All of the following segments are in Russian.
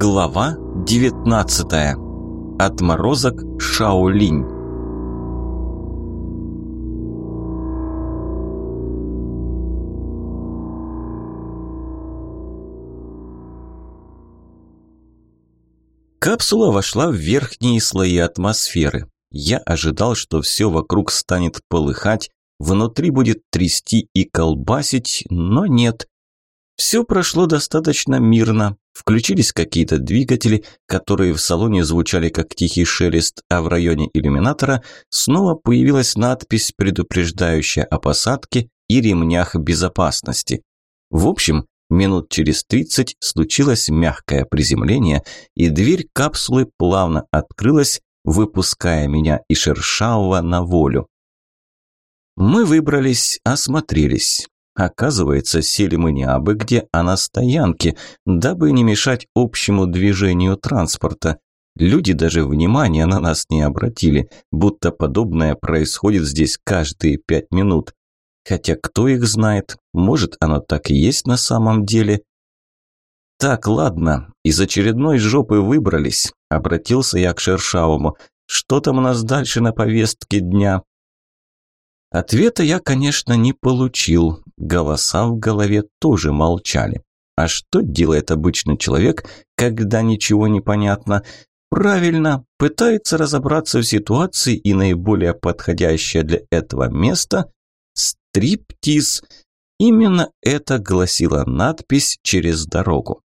Глава 19. Отморозок Шаолинь. Капсула вошла в верхние слои атмосферы. Я ожидал, что все вокруг станет полыхать, внутри будет трясти и колбасить, но нет. Все прошло достаточно мирно. Включились какие-то двигатели, которые в салоне звучали как тихий шелест, а в районе иллюминатора снова появилась надпись, предупреждающая о посадке и ремнях безопасности. В общем, минут через 30 случилось мягкое приземление, и дверь капсулы плавно открылась, выпуская меня и Шершавого на волю. Мы выбрались, осмотрелись. Оказывается, сели мы не абы где, а на стоянке, дабы не мешать общему движению транспорта. Люди даже внимания на нас не обратили, будто подобное происходит здесь каждые пять минут. Хотя кто их знает, может оно так и есть на самом деле. «Так, ладно, из очередной жопы выбрались», – обратился я к Шершавому. «Что там у нас дальше на повестке дня?» Ответа я, конечно, не получил. Голоса в голове тоже молчали. А что делает обычный человек, когда ничего не понятно? Правильно, пытается разобраться в ситуации и наиболее подходящее для этого место – стриптиз. Именно это гласила надпись через дорогу.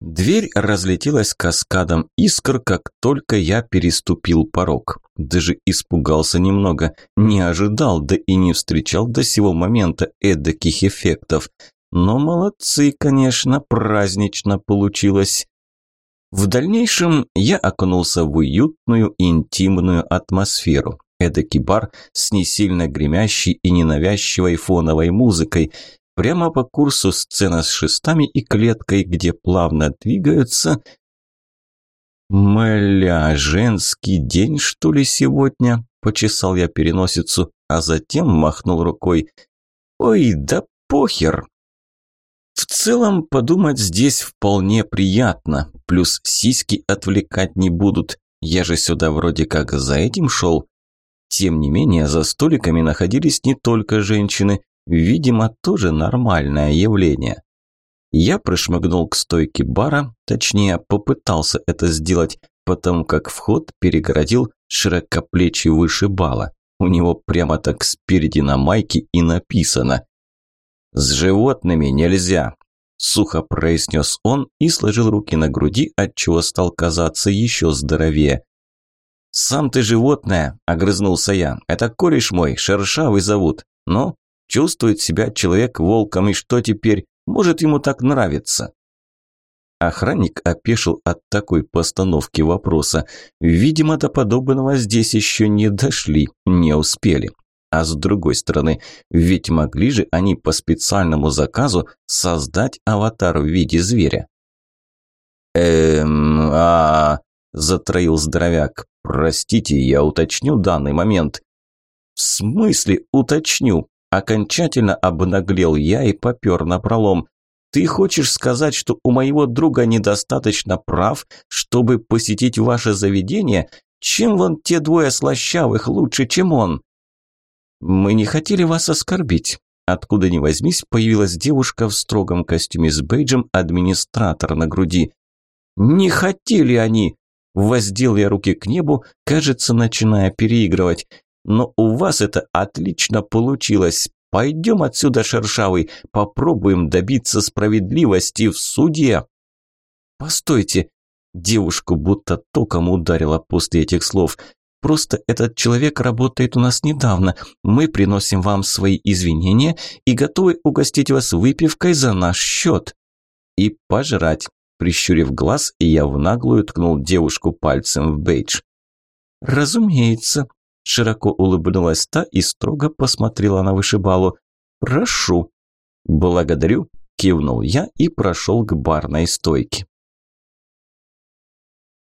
Дверь разлетелась каскадом искр, как только я переступил порог. Даже испугался немного, не ожидал, да и не встречал до сего момента эдаких эффектов. Но молодцы, конечно, празднично получилось. В дальнейшем я окунулся в уютную интимную атмосферу. Эдакий бар с не сильно гремящей и ненавязчивой фоновой музыкой. Прямо по курсу сцена с шестами и клеткой, где плавно двигаются... «Мля, женский день, что ли, сегодня?» – почесал я переносицу, а затем махнул рукой. «Ой, да похер!» В целом, подумать здесь вполне приятно, плюс сиськи отвлекать не будут. Я же сюда вроде как за этим шел. Тем не менее, за столиками находились не только женщины, Видимо, тоже нормальное явление. Я прошмыгнул к стойке бара, точнее, попытался это сделать, потому как вход перегородил широкоплечий вышибала. У него прямо так спереди на майке и написано «С животными нельзя», – сухо произнес он и сложил руки на груди, отчего стал казаться еще здоровее. «Сам ты животное», – огрызнулся я. «Это кореш мой, шершавый зовут. Ну, Чувствует себя человек волком, и что теперь? Может, ему так нравится? Охранник опешил от такой постановки вопроса. Видимо, до подобного здесь еще не дошли, не успели. А с другой стороны, ведь могли же они по специальному заказу создать аватар в виде зверя. «Эм, а...» – затроил здоровяк. «Простите, я уточню данный момент». «В смысле уточню?» Окончательно обнаглел я и попер на пролом. Ты хочешь сказать, что у моего друга недостаточно прав, чтобы посетить ваше заведение? Чем вон те двое слащавых лучше, чем он? Мы не хотели вас оскорбить. Откуда ни возьмись, появилась девушка в строгом костюме с бейджем администратора на груди. Не хотели они. Воздел я руки к небу, кажется, начиная переигрывать но у вас это отлично получилось. Пойдем отсюда, шершавый, попробуем добиться справедливости в суде». «Постойте!» Девушку будто током ударила после этих слов. «Просто этот человек работает у нас недавно. Мы приносим вам свои извинения и готовы угостить вас выпивкой за наш счет». «И пожрать», прищурив глаз, я в наглую ткнул девушку пальцем в бейдж. «Разумеется», Широко улыбнулась та и строго посмотрела на вышибалу. «Прошу». «Благодарю», – кивнул я и прошел к барной стойке.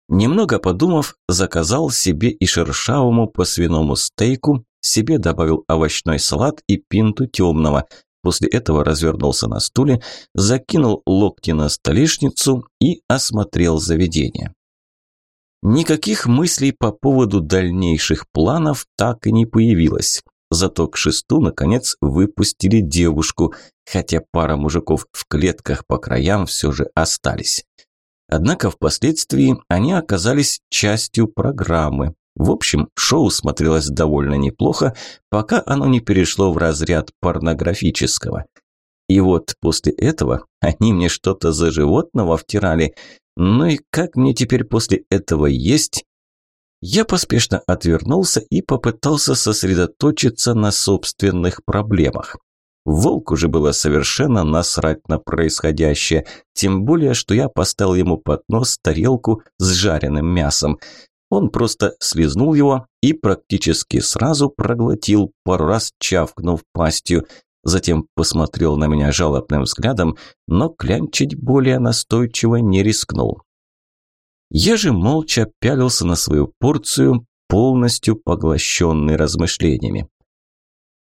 Немного подумав, заказал себе и шершавому по свиному стейку, себе добавил овощной салат и пинту темного. После этого развернулся на стуле, закинул локти на столешницу и осмотрел заведение. Никаких мыслей по поводу дальнейших планов так и не появилось. Зато к шесту, наконец, выпустили девушку, хотя пара мужиков в клетках по краям все же остались. Однако впоследствии они оказались частью программы. В общем, шоу смотрелось довольно неплохо, пока оно не перешло в разряд порнографического. И вот после этого они мне что-то за животного втирали. Ну и как мне теперь после этого есть? Я поспешно отвернулся и попытался сосредоточиться на собственных проблемах. Волку же было совершенно насрать на происходящее, тем более, что я поставил ему под нос тарелку с жареным мясом. Он просто слезнул его и практически сразу проглотил, пару раз чавкнув пастью. Затем посмотрел на меня жалобным взглядом, но клянчить более настойчиво не рискнул. Я же молча пялился на свою порцию, полностью поглощенный размышлениями.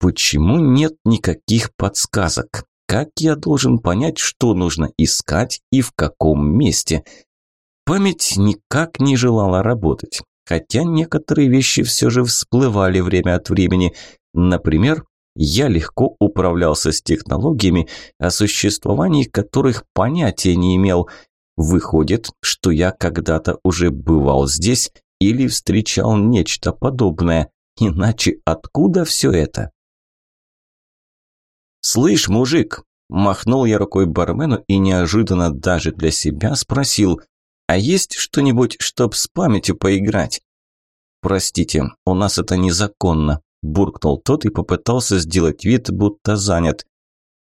Почему нет никаких подсказок? Как я должен понять, что нужно искать и в каком месте? Память никак не желала работать, хотя некоторые вещи все же всплывали время от времени. Например, я легко управлялся с технологиями, о существовании которых понятия не имел. Выходит, что я когда-то уже бывал здесь или встречал нечто подобное. Иначе откуда все это? «Слышь, мужик!» – махнул я рукой бармену и неожиданно даже для себя спросил, «А есть что-нибудь, чтоб с памятью поиграть?» «Простите, у нас это незаконно», – буркнул тот и попытался сделать вид, будто занят.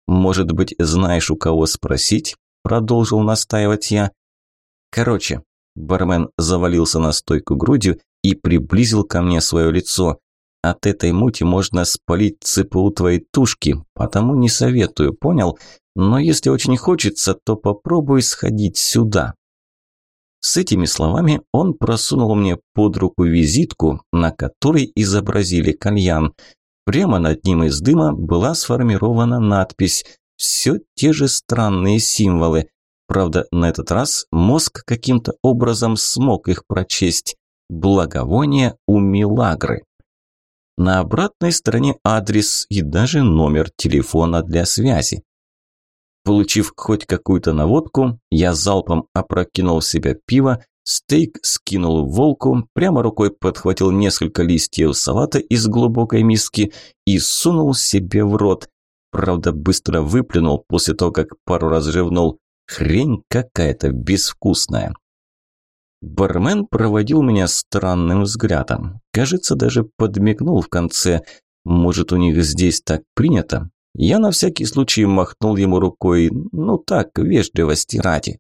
«Может быть, знаешь, у кого спросить?» – продолжил настаивать я. «Короче», – бармен завалился на стойку грудью и приблизил ко мне свое лицо. От этой мути можно спалить ЦПУ твоей тушки, потому не советую, понял? Но если очень хочется, то попробуй сходить сюда». С этими словами он просунул мне под руку визитку, на которой изобразили кальян. Прямо над ним из дыма была сформирована надпись «Все те же странные символы». Правда, на этот раз мозг каким-то образом смог их прочесть. «Благовоние у Милагры». На обратной стороне адрес и даже номер телефона для связи. Получив хоть какую-то наводку, я залпом опрокинул в себя пиво, стейк скинул волку, прямо рукой подхватил несколько листьев салата из глубокой миски и сунул себе в рот. Правда, быстро выплюнул после того, как пару раз жевнул. Хрень какая-то безвкусная. Бармен проводил меня странным взглядом. Кажется, даже подмигнул в конце. Может, у них здесь так принято? Я на всякий случай махнул ему рукой, ну так, вежливости ради.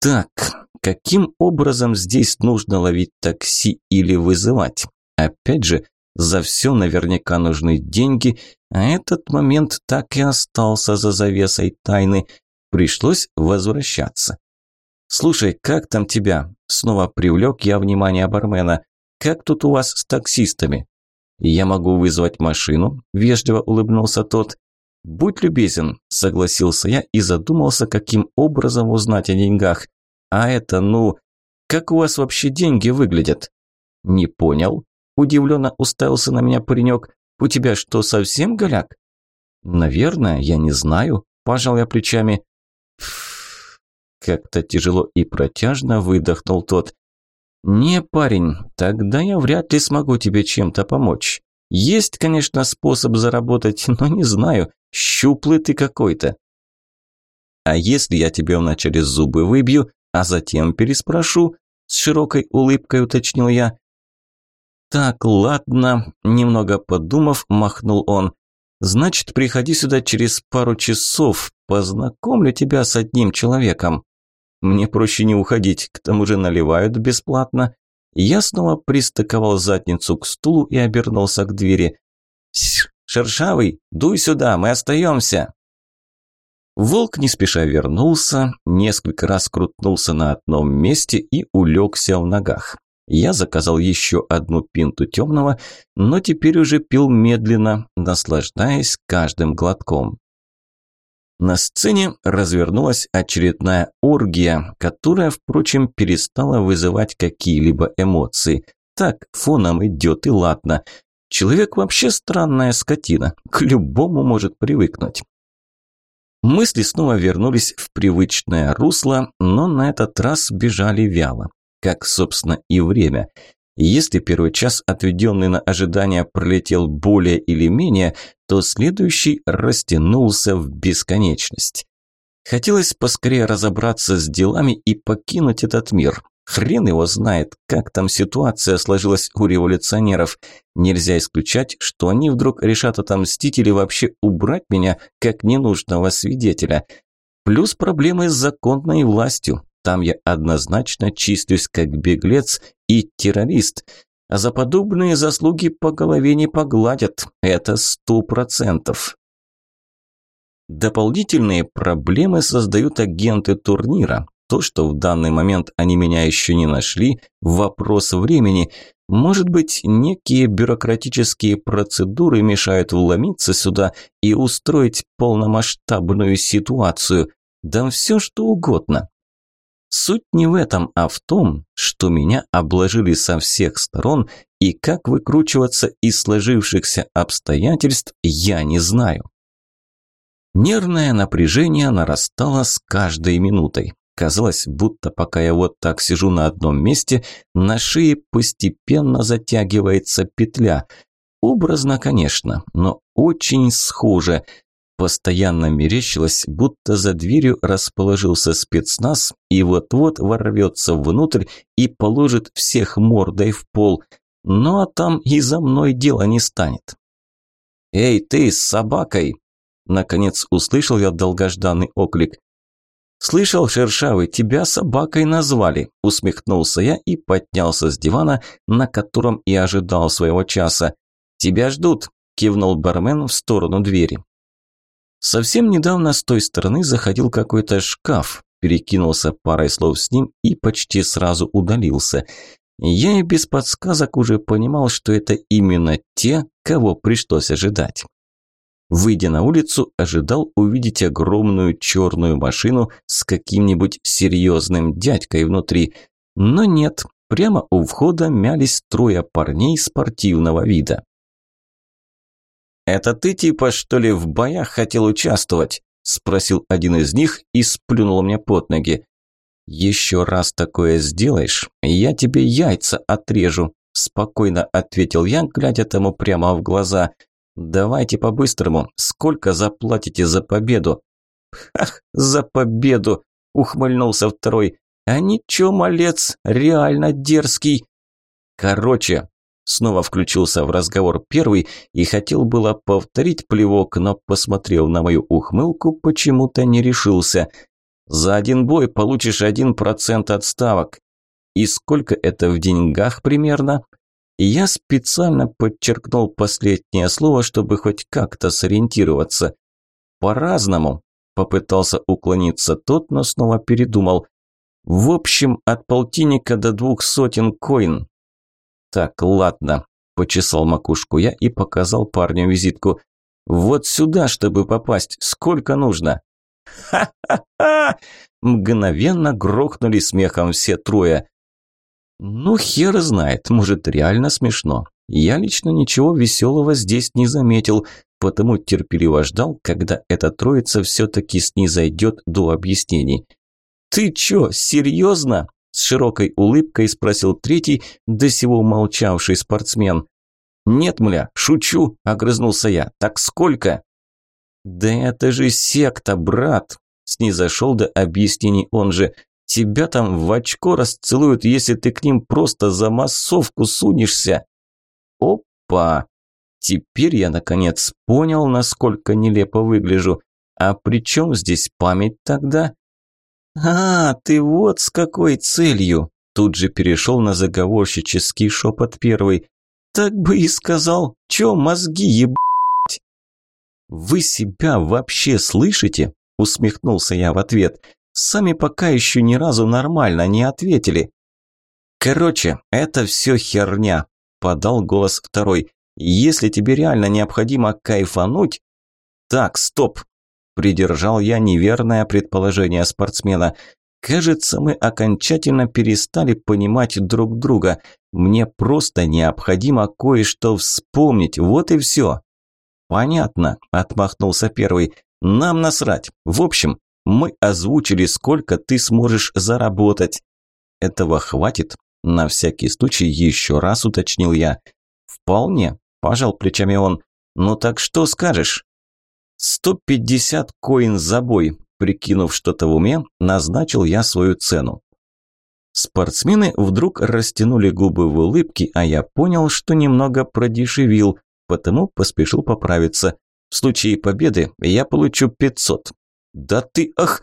Так, каким образом здесь нужно ловить такси или вызывать? Опять же, за все наверняка нужны деньги, а этот момент так и остался за завесой тайны. Пришлось возвращаться. «Слушай, как там тебя?» Снова привлек я внимание бармена. «Как тут у вас с таксистами?» «Я могу вызвать машину», – вежливо улыбнулся тот. «Будь любезен», – согласился я и задумался, каким образом узнать о деньгах. «А это, ну, как у вас вообще деньги выглядят?» «Не понял», – удивленно уставился на меня паренек. «У тебя что, совсем голяк?» «Наверное, я не знаю», – пожал я плечами. Как-то тяжело и протяжно выдохнул тот. «Не, парень, тогда я вряд ли смогу тебе чем-то помочь. Есть, конечно, способ заработать, но не знаю, щуплый ты какой-то». «А если я тебе вначале зубы выбью, а затем переспрошу?» С широкой улыбкой уточнил я. «Так, ладно», – немного подумав, махнул он. «Значит, приходи сюда через пару часов, познакомлю тебя с одним человеком». Мне проще не уходить, к тому же наливают бесплатно. Я снова пристыковал задницу к стулу и обернулся к двери. «Шершавый, дуй сюда, мы остаемся!» Волк не спеша вернулся, несколько раз крутнулся на одном месте и улегся в ногах. Я заказал еще одну пинту темного, но теперь уже пил медленно, наслаждаясь каждым глотком. На сцене развернулась очередная оргия, которая, впрочем, перестала вызывать какие-либо эмоции. Так, фоном идет и ладно. Человек вообще странная скотина, к любому может привыкнуть. Мысли снова вернулись в привычное русло, но на этот раз бежали вяло. Как, собственно, и время – если первый час, отведенный на ожидание, пролетел более или менее, то следующий растянулся в бесконечность. Хотелось поскорее разобраться с делами и покинуть этот мир. Хрен его знает, как там ситуация сложилась у революционеров. Нельзя исключать, что они вдруг решат отомстить или вообще убрать меня как ненужного свидетеля. Плюс проблемы с законной властью. Там я однозначно числюсь как беглец и террорист. А за подобные заслуги по голове не погладят. Это сто процентов. Дополнительные проблемы создают агенты турнира. То, что в данный момент они меня еще не нашли, вопрос времени. Может быть, некие бюрократические процедуры мешают вломиться сюда и устроить полномасштабную ситуацию. Да все что угодно. Суть не в этом, а в том, что меня обложили со всех сторон, и как выкручиваться из сложившихся обстоятельств я не знаю. Нервное напряжение нарастало с каждой минутой. Казалось, будто пока я вот так сижу на одном месте, на шее постепенно затягивается петля. Образно, конечно, но очень схоже – Постоянно мерещилось, будто за дверью расположился спецназ и вот-вот ворвется внутрь и положит всех мордой в пол. Ну а там и за мной дело не станет. «Эй, ты с собакой!» Наконец услышал я долгожданный оклик. «Слышал, Шершавый, тебя собакой назвали», – усмехнулся я и поднялся с дивана, на котором и ожидал своего часа. «Тебя ждут», – кивнул бармен в сторону двери. Совсем недавно с той стороны заходил какой-то шкаф, перекинулся парой слов с ним и почти сразу удалился. Я и без подсказок уже понимал, что это именно те, кого пришлось ожидать. Выйдя на улицу, ожидал увидеть огромную черную машину с каким-нибудь серьезным дядькой внутри. Но нет, прямо у входа мялись трое парней спортивного вида. «Это ты типа, что ли, в боях хотел участвовать?» – спросил один из них и сплюнул мне под ноги. «Еще раз такое сделаешь, я тебе яйца отрежу», – спокойно ответил я, глядя тому прямо в глаза. «Давайте по-быстрому, сколько заплатите за победу?» «Ах, за победу!» – ухмыльнулся второй. «А ничего, малец, реально дерзкий!» «Короче, Снова включился в разговор первый и хотел было повторить плевок, но, посмотрев на мою ухмылку, почему-то не решился. «За один бой получишь один процент отставок». «И сколько это в деньгах примерно?» Я специально подчеркнул последнее слово, чтобы хоть как-то сориентироваться. «По-разному», – попытался уклониться тот, но снова передумал. «В общем, от полтинника до двух сотен коин. «Так, ладно», – почесал макушку я и показал парню визитку. «Вот сюда, чтобы попасть, сколько нужно?» «Ха-ха-ха!» – мгновенно грохнули смехом все трое. «Ну, хер знает, может, реально смешно. Я лично ничего веселого здесь не заметил, потому терпеливо ждал, когда эта троица все-таки снизойдет до объяснений. «Ты чё, серьезно?» С широкой улыбкой спросил третий, до сего молчавший спортсмен. «Нет, мля, шучу», – огрызнулся я. «Так сколько?» «Да это же секта, брат!» – снизошел до объяснений он же. «Тебя там в очко расцелуют, если ты к ним просто за массовку сунешься». «Опа!» Теперь я наконец понял, насколько нелепо выгляжу. А при чем здесь память тогда? «А, ты вот с какой целью!» Тут же перешел на заговорщический шепот первый. «Так бы и сказал, чё мозги ебать?» «Вы себя вообще слышите?» Усмехнулся я в ответ. «Сами пока еще ни разу нормально не ответили». «Короче, это все херня», – подал голос второй. «Если тебе реально необходимо кайфануть...» «Так, стоп!» – придержал я неверное предположение спортсмена. «Кажется, мы окончательно перестали понимать друг друга. Мне просто необходимо кое-что вспомнить, вот и все». «Понятно», – отмахнулся первый. «Нам насрать. В общем, мы озвучили, сколько ты сможешь заработать». «Этого хватит?» – на всякий случай еще раз уточнил я. «Вполне», – пожал плечами он. «Ну так что скажешь?» «Сто пятьдесят коин за бой», – прикинув что-то в уме, назначил я свою цену. Спортсмены вдруг растянули губы в улыбке, а я понял, что немного продешевил, потому поспешил поправиться. В случае победы я получу 500. Да ты, ах!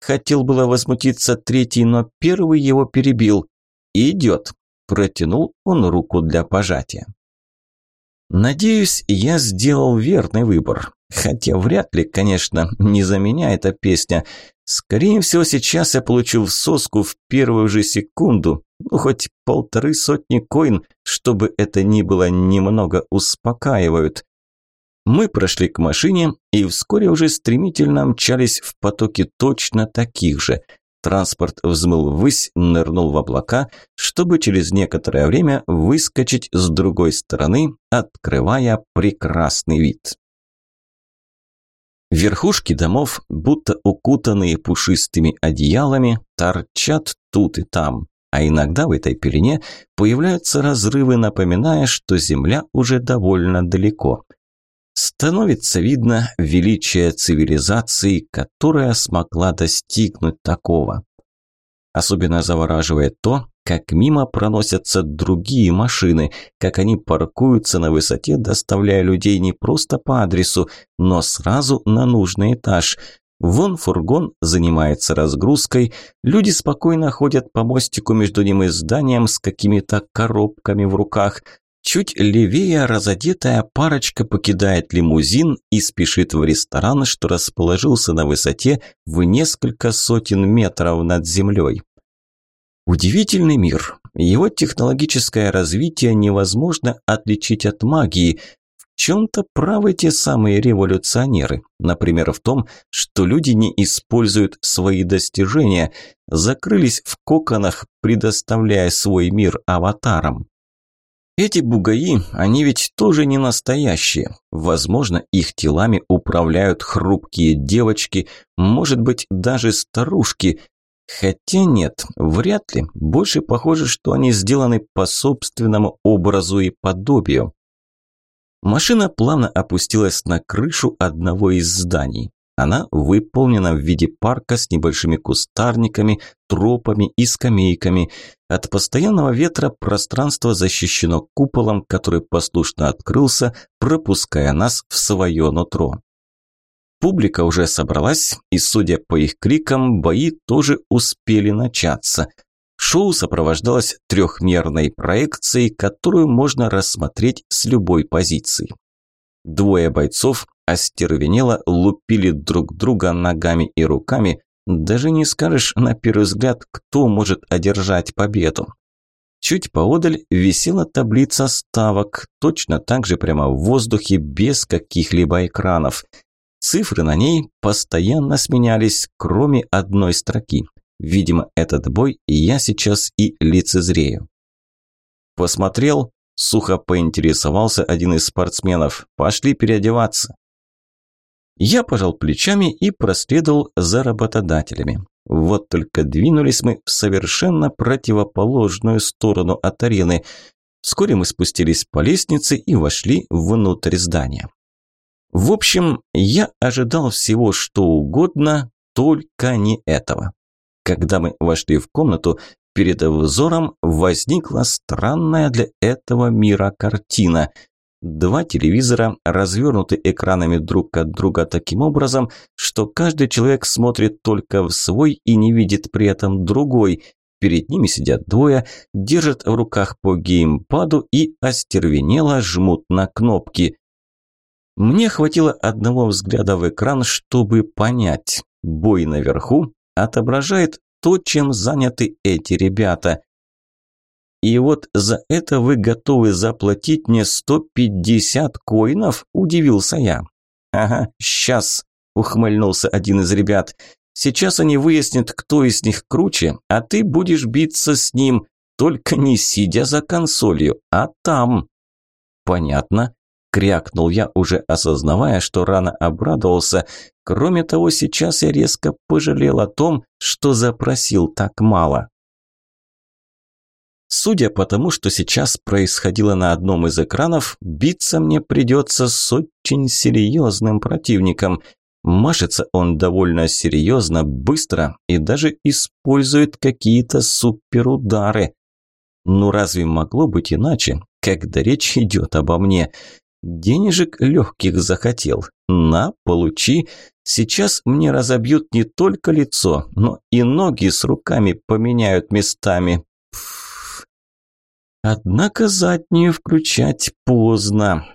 Хотел было возмутиться третий, но первый его перебил. Идет. Протянул он руку для пожатия. Надеюсь, я сделал верный выбор. Хотя вряд ли, конечно, не за меня эта песня. Скорее всего, сейчас я получу соску в первую же секунду, ну, хоть полторы сотни коин, чтобы это ни было немного успокаивают. Мы прошли к машине и вскоре уже стремительно мчались в потоке точно таких же. Транспорт взмыл ввысь, нырнул в облака, чтобы через некоторое время выскочить с другой стороны, открывая прекрасный вид. Верхушки домов, будто укутанные пушистыми одеялами, торчат тут и там, а иногда в этой пелене появляются разрывы, напоминая, что земля уже довольно далеко. Становится видно величие цивилизации, которая смогла достигнуть такого. Особенно завораживает то, как мимо проносятся другие машины, как они паркуются на высоте, доставляя людей не просто по адресу, но сразу на нужный этаж. Вон фургон занимается разгрузкой, люди спокойно ходят по мостику между ним и зданием с какими-то коробками в руках. Чуть левее разодетая парочка покидает лимузин и спешит в ресторан, что расположился на высоте в несколько сотен метров над землей. Удивительный мир. Его технологическое развитие невозможно отличить от магии. В чем-то правы те самые революционеры. Например, в том, что люди не используют свои достижения, закрылись в коконах, предоставляя свой мир аватарам. Эти бугаи, они ведь тоже не настоящие. Возможно, их телами управляют хрупкие девочки, может быть, даже старушки, Хотя нет, вряд ли. Больше похоже, что они сделаны по собственному образу и подобию. Машина плавно опустилась на крышу одного из зданий. Она выполнена в виде парка с небольшими кустарниками, тропами и скамейками. От постоянного ветра пространство защищено куполом, который послушно открылся, пропуская нас в свое нутро. Публика уже собралась, и, судя по их крикам, бои тоже успели начаться. Шоу сопровождалось трехмерной проекцией, которую можно рассмотреть с любой позиции. Двое бойцов остервенело лупили друг друга ногами и руками, даже не скажешь на первый взгляд, кто может одержать победу. Чуть поодаль висела таблица ставок, точно так же прямо в воздухе, без каких-либо экранов – Цифры на ней постоянно сменялись, кроме одной строки. Видимо, этот бой я сейчас и лицезрею. Посмотрел, сухо поинтересовался один из спортсменов. Пошли переодеваться. Я пожал плечами и проследовал за работодателями. Вот только двинулись мы в совершенно противоположную сторону от арены. Вскоре мы спустились по лестнице и вошли внутрь здания. В общем, я ожидал всего что угодно, только не этого. Когда мы вошли в комнату, перед взором возникла странная для этого мира картина. Два телевизора развернуты экранами друг от друга таким образом, что каждый человек смотрит только в свой и не видит при этом другой. Перед ними сидят двое, держат в руках по геймпаду и остервенело жмут на кнопки. Мне хватило одного взгляда в экран, чтобы понять. Бой наверху отображает то, чем заняты эти ребята. И вот за это вы готовы заплатить мне 150 коинов?» – удивился я. «Ага, сейчас», – ухмыльнулся один из ребят. «Сейчас они выяснят, кто из них круче, а ты будешь биться с ним, только не сидя за консолью, а там». «Понятно», – крякнул я, уже осознавая, что рано обрадовался. Кроме того, сейчас я резко пожалел о том, что запросил так мало. Судя по тому, что сейчас происходило на одном из экранов, биться мне придется с очень серьезным противником. Машется он довольно серьезно, быстро и даже использует какие-то суперудары. Ну разве могло быть иначе, когда речь идет обо мне? Денежек легких захотел. На, получи. Сейчас мне разобьют не только лицо, но и ноги с руками поменяют местами. Однако заднюю включать поздно.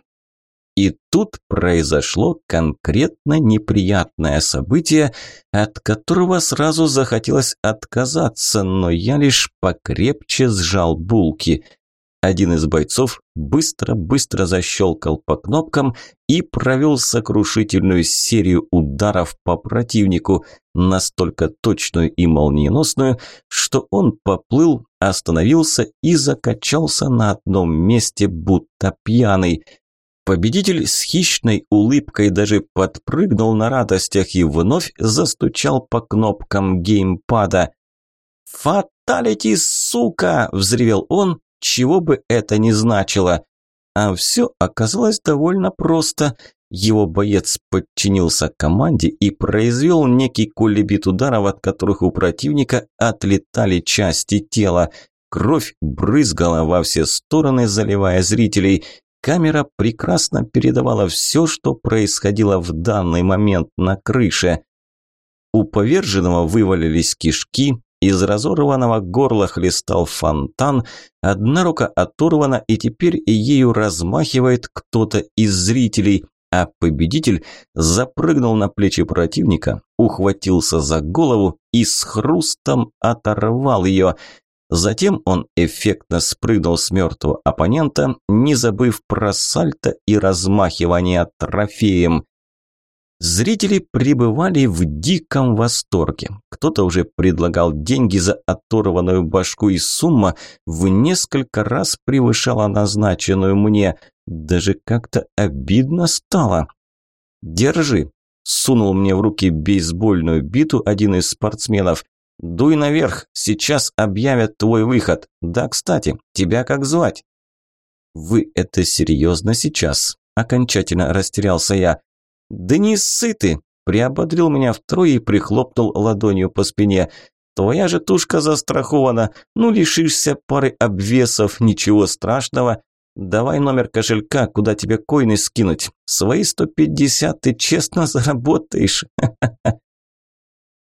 И тут произошло конкретно неприятное событие, от которого сразу захотелось отказаться, но я лишь покрепче сжал булки – один из бойцов быстро-быстро защелкал по кнопкам и провел сокрушительную серию ударов по противнику, настолько точную и молниеносную, что он поплыл, остановился и закачался на одном месте, будто пьяный. Победитель с хищной улыбкой даже подпрыгнул на радостях и вновь застучал по кнопкам геймпада. «Фаталити, сука!» – взревел он чего бы это ни значило. А все оказалось довольно просто. Его боец подчинился команде и произвел некий кулебит ударов, от которых у противника отлетали части тела. Кровь брызгала во все стороны, заливая зрителей. Камера прекрасно передавала все, что происходило в данный момент на крыше. У поверженного вывалились кишки, из разорванного горла хлестал фонтан, одна рука оторвана, и теперь ею размахивает кто-то из зрителей, а победитель запрыгнул на плечи противника, ухватился за голову и с хрустом оторвал ее. Затем он эффектно спрыгнул с мертвого оппонента, не забыв про сальто и размахивание трофеем. Зрители пребывали в диком восторге. Кто-то уже предлагал деньги за оторванную башку, и сумма в несколько раз превышала назначенную мне. Даже как-то обидно стало. «Держи», – сунул мне в руки бейсбольную биту один из спортсменов. «Дуй наверх, сейчас объявят твой выход. Да, кстати, тебя как звать?» «Вы это серьезно сейчас?» – окончательно растерялся я. «Да не сыты!» – приободрил меня втрое и прихлопнул ладонью по спине. «Твоя же тушка застрахована, ну лишишься пары обвесов, ничего страшного. Давай номер кошелька, куда тебе коины скинуть. Свои сто пятьдесят ты честно заработаешь».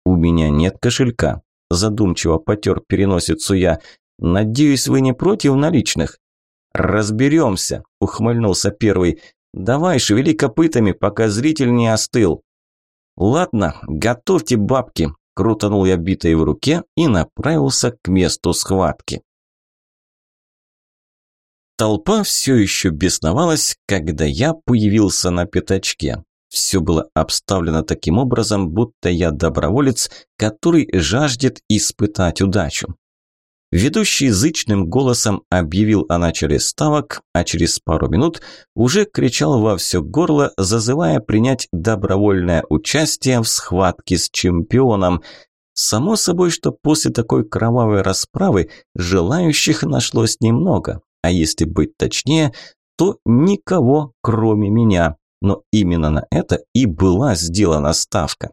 «У меня нет кошелька», – задумчиво потер переносицу я. «Надеюсь, вы не против наличных?» «Разберемся», – ухмыльнулся первый. Давай, шевели копытами, пока зритель не остыл. Ладно, готовьте бабки. Крутанул я битой в руке и направился к месту схватки. Толпа все еще бесновалась, когда я появился на пятачке. Все было обставлено таким образом, будто я доброволец, который жаждет испытать удачу. Ведущий зычным голосом объявил о начале ставок, а через пару минут уже кричал во все горло, зазывая принять добровольное участие в схватке с чемпионом. Само собой, что после такой кровавой расправы желающих нашлось немного, а если быть точнее, то никого, кроме меня. Но именно на это и была сделана ставка.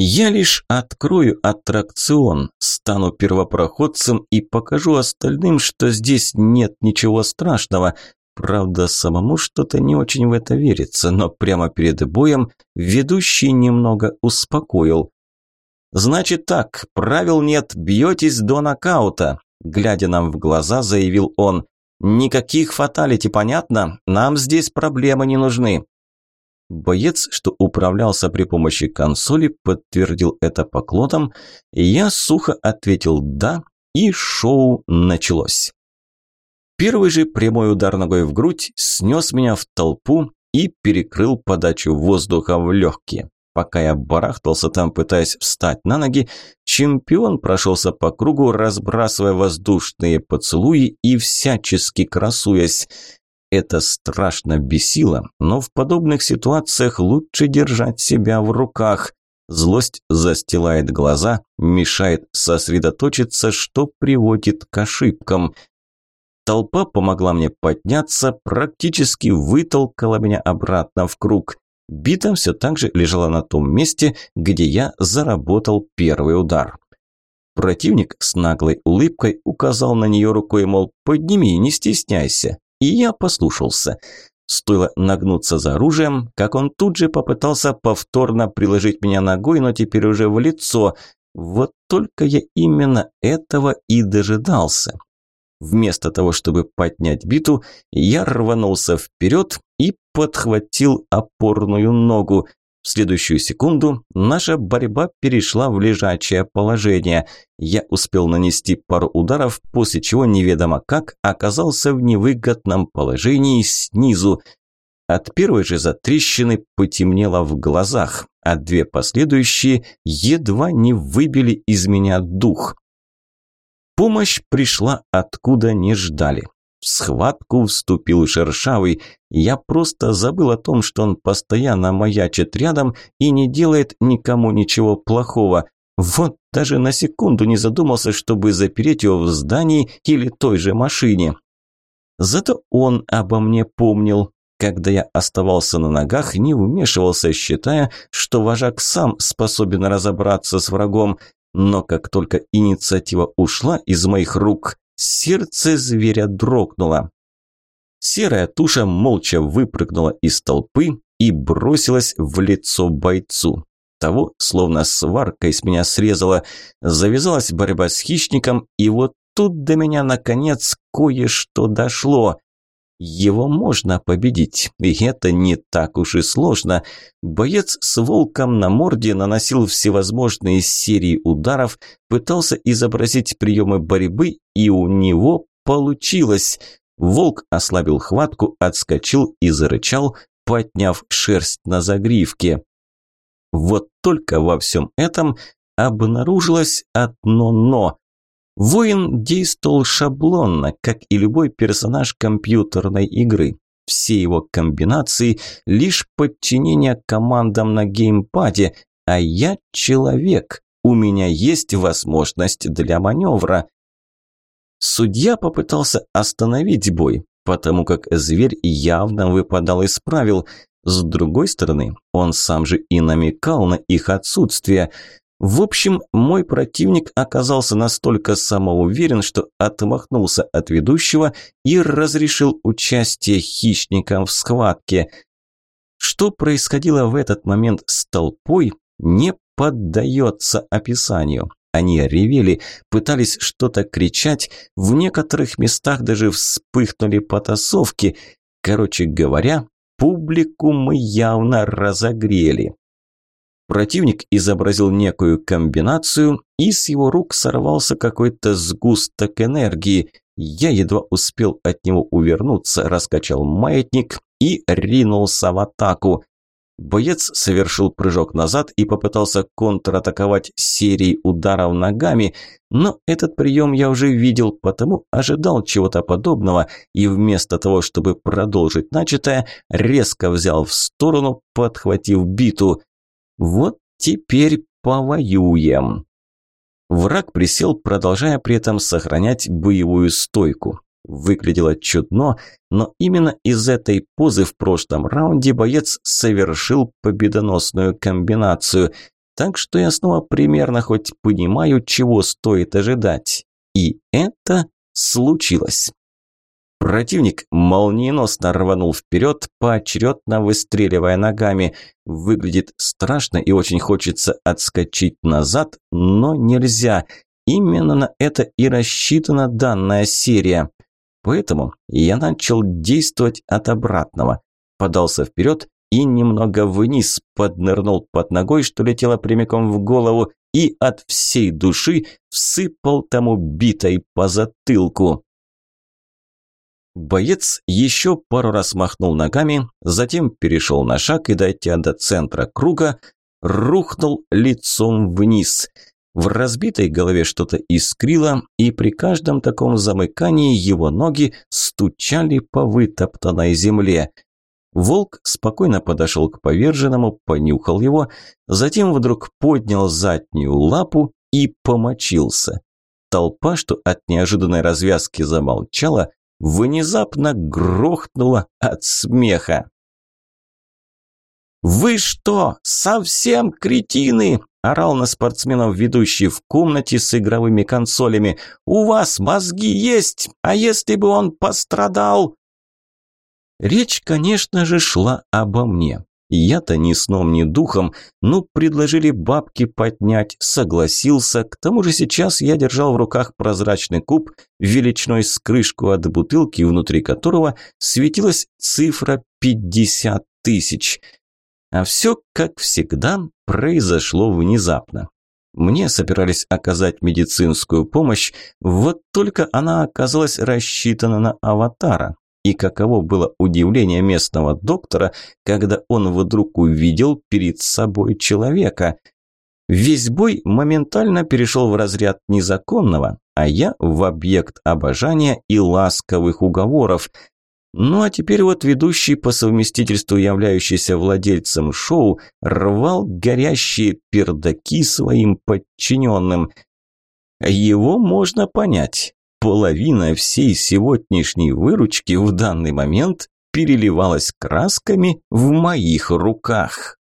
Я лишь открою аттракцион, стану первопроходцем и покажу остальным, что здесь нет ничего страшного. Правда, самому что-то не очень в это верится, но прямо перед боем ведущий немного успокоил. «Значит так, правил нет, бьетесь до нокаута», глядя нам в глаза, заявил он. «Никаких фаталити, понятно? Нам здесь проблемы не нужны. Боец, что управлялся при помощи консоли, подтвердил это поклоном, и я сухо ответил «да», и шоу началось. Первый же прямой удар ногой в грудь снес меня в толпу и перекрыл подачу воздуха в легкие. Пока я барахтался там, пытаясь встать на ноги, чемпион прошелся по кругу, разбрасывая воздушные поцелуи и всячески красуясь. Это страшно бесило, но в подобных ситуациях лучше держать себя в руках. Злость застилает глаза, мешает сосредоточиться, что приводит к ошибкам. Толпа помогла мне подняться, практически вытолкала меня обратно в круг. Бита все так же лежала на том месте, где я заработал первый удар. Противник с наглой улыбкой указал на нее рукой, мол, подними, не стесняйся. И я послушался. Стоило нагнуться за оружием, как он тут же попытался повторно приложить меня ногой, но теперь уже в лицо. Вот только я именно этого и дожидался. Вместо того, чтобы поднять биту, я рванулся вперед и подхватил опорную ногу. Следующую секунду наша борьба перешла в лежачее положение. Я успел нанести пару ударов, после чего неведомо как оказался в невыгодном положении снизу. От первой же затрещины потемнело в глазах, а две последующие едва не выбили из меня дух. Помощь пришла откуда не ждали. В схватку вступил Шершавый. Я просто забыл о том, что он постоянно маячит рядом и не делает никому ничего плохого. Вот даже на секунду не задумался, чтобы запереть его в здании или той же машине. Зато он обо мне помнил. Когда я оставался на ногах, не вмешивался, считая, что вожак сам способен разобраться с врагом. Но как только инициатива ушла из моих рук, сердце зверя дрогнуло. Серая туша молча выпрыгнула из толпы и бросилась в лицо бойцу. Того, словно сваркой с меня срезала, завязалась борьба с хищником, и вот тут до меня, наконец, кое-что дошло. Его можно победить, и это не так уж и сложно. Боец с волком на морде наносил всевозможные серии ударов, пытался изобразить приемы борьбы, и у него получилось. Волк ослабил хватку, отскочил и зарычал, подняв шерсть на загривке. Вот только во всем этом обнаружилось одно «но». Воин действовал шаблонно, как и любой персонаж компьютерной игры. Все его комбинации – лишь подчинение командам на геймпаде, а я человек, у меня есть возможность для маневра. Судья попытался остановить бой, потому как зверь явно выпадал из правил. С другой стороны, он сам же и намекал на их отсутствие – в общем, мой противник оказался настолько самоуверен, что отмахнулся от ведущего и разрешил участие хищникам в схватке. Что происходило в этот момент с толпой, не поддается описанию. Они ревели, пытались что-то кричать, в некоторых местах даже вспыхнули потасовки. Короче говоря, публику мы явно разогрели. Противник изобразил некую комбинацию, и с его рук сорвался какой-то сгусток энергии. Я едва успел от него увернуться, раскачал маятник и ринулся в атаку. Боец совершил прыжок назад и попытался контратаковать серией ударов ногами, но этот прием я уже видел, потому ожидал чего-то подобного и вместо того, чтобы продолжить начатое, резко взял в сторону, подхватив биту. Вот теперь повоюем. Враг присел, продолжая при этом сохранять боевую стойку. Выглядело чудно, но именно из этой позы в прошлом раунде боец совершил победоносную комбинацию. Так что я снова примерно хоть понимаю, чего стоит ожидать. И это случилось. Противник молниеносно рванул вперед, поочередно выстреливая ногами. Выглядит страшно и очень хочется отскочить назад, но нельзя. Именно на это и рассчитана данная серия. Поэтому я начал действовать от обратного. Подался вперед и немного вниз, поднырнул под ногой, что летело прямиком в голову, и от всей души всыпал тому битой по затылку. Боец еще пару раз махнул ногами, затем перешел на шаг и, дойдя до центра круга, рухнул лицом вниз. В разбитой голове что-то искрило, и при каждом таком замыкании его ноги стучали по вытоптанной земле. Волк спокойно подошел к поверженному, понюхал его, затем вдруг поднял заднюю лапу и помочился. Толпа, что от неожиданной развязки замолчала, внезапно грохнула от смеха. «Вы что, совсем кретины?» – орал на спортсменов ведущий в комнате с игровыми консолями. «У вас мозги есть, а если бы он пострадал?» Речь, конечно же, шла обо мне. Я-то ни сном, ни духом, ну, предложили бабки поднять, согласился. К тому же сейчас я держал в руках прозрачный куб величиной с крышку от бутылки, внутри которого светилась цифра 50 тысяч. А все, как всегда, произошло внезапно. Мне собирались оказать медицинскую помощь, вот только она оказалась рассчитана на аватара. И каково было удивление местного доктора, когда он вдруг увидел перед собой человека. Весь бой моментально перешел в разряд незаконного, а я в объект обожания и ласковых уговоров. Ну а теперь вот ведущий по совместительству являющийся владельцем шоу рвал горящие пердаки своим подчиненным. Его можно понять. Половина всей сегодняшней выручки в данный момент переливалась красками в моих руках.